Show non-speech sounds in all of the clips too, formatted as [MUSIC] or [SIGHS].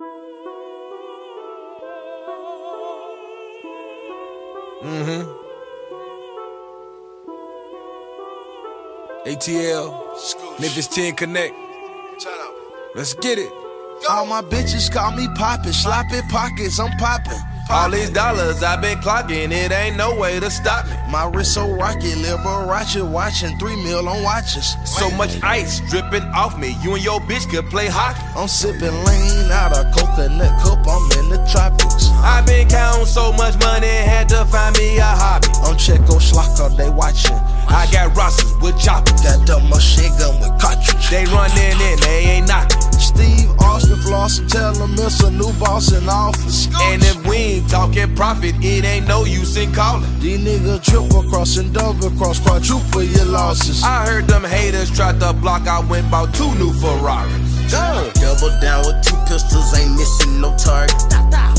Mm-hmm. ATL, Memphis 10 Connect. Let's get it. All my bitches call me poppin', sloppy pockets, I'm poppin'. All these dollars I've been clocking, it ain't no way to stop me. My wrist so rocky, Liberace watching three mil on watches. So much ice dripping off me, you and your bitch could play hockey. I'm sipping lean out of coconut cup, I'm in the tropics. I've been counting so much money, had to find me a hobby. I'm Checo Schlocker, they watching. I got Rosses with choppers. Got the machine gun with cartridge. They running in, they ain't knocking. Steve Austin floss and tell him it's a new boss in office. And if we ain't talking profit, it ain't no use in calling. These niggas triple cross and double cross, quadruple your losses. I heard them haters tried to block, I went bought two new Ferraris. Go. Double down with two pistols, ain't missing no target.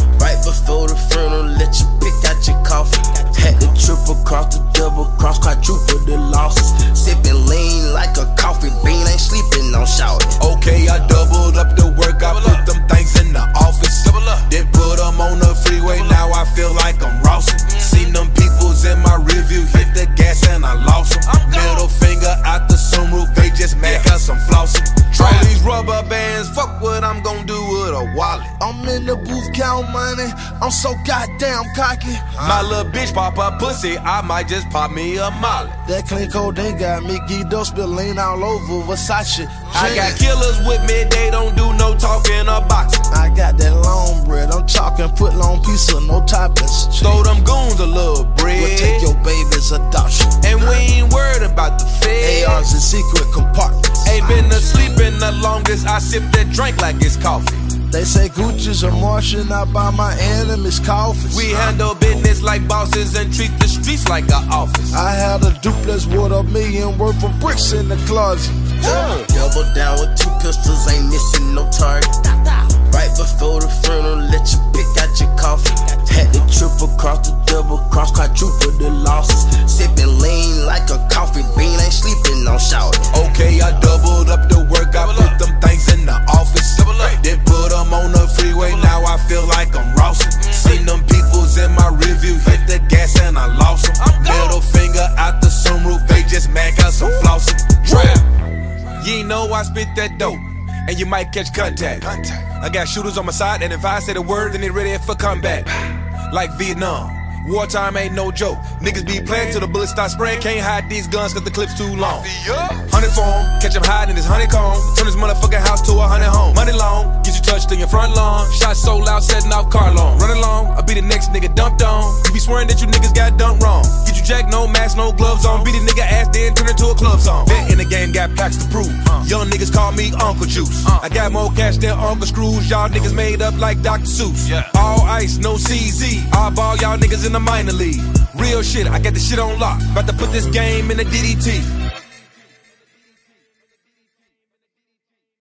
Fuck what I'm gonna do with a wallet. I'm in the booth, count money. I'm so goddamn cocky. My little bitch pop a pussy, I might just pop me a molly. That clean code codeine got me up, spilling all over Versace. I got killers with me, they don't do no talking or boxing. I got that long bread, I'm talking foot long pizza, no toppings. Throw them goons a little bread. We'll take your baby's adoption. And we ain't worried about the feds. ARs in secret compartments. Ain't been asleep in the longest, I sip that drink like it's coffee. They say Gucci's a Martian, I buy my enemies coffins. We handle business like bosses and treat the streets like an office. I had a duplex with a million worth of bricks in the closet. Yeah. Double down with two pistols, ain't missing no target. Lost. Middle finger out the sunroof, they just mad cause I'm flossing. Trap. You know I spit that dope, and you might catch contact. I got shooters on my side, and if I say the word, then they ready for combat. [SIGHS] Like Vietnam. Wartime ain't no joke. Niggas be playing till the bullets start spraying. Can't hide these guns cause the clip's too long. Hundred form, catch him hiding in his honeycomb. Turn his motherfucking house to a hundred home. Money long, get you touched in your front lawn. Shot so loud, setting off car alarm. Run along, I'll be the next nigga dumped on. You be swearing that you niggas got dumped wrong. Get you jack, no mask, no gloves on. Beat a nigga ass, then turn it to a club song. Vet in the game, got packs to prove. Young niggas call me Uncle Juice. I got more cash than Uncle Scrooge. Y'all niggas made up like Dr. Seuss. All ice, no CZ. I ball y'all niggas in the minor league. Real shit, I got the shit on lock. About to put this game in the DDT.